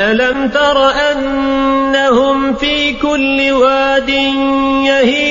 أَلَمْ تَرَ أَنَّهُمْ فِي كُلِّ وَادٍ يَهِيمُونَ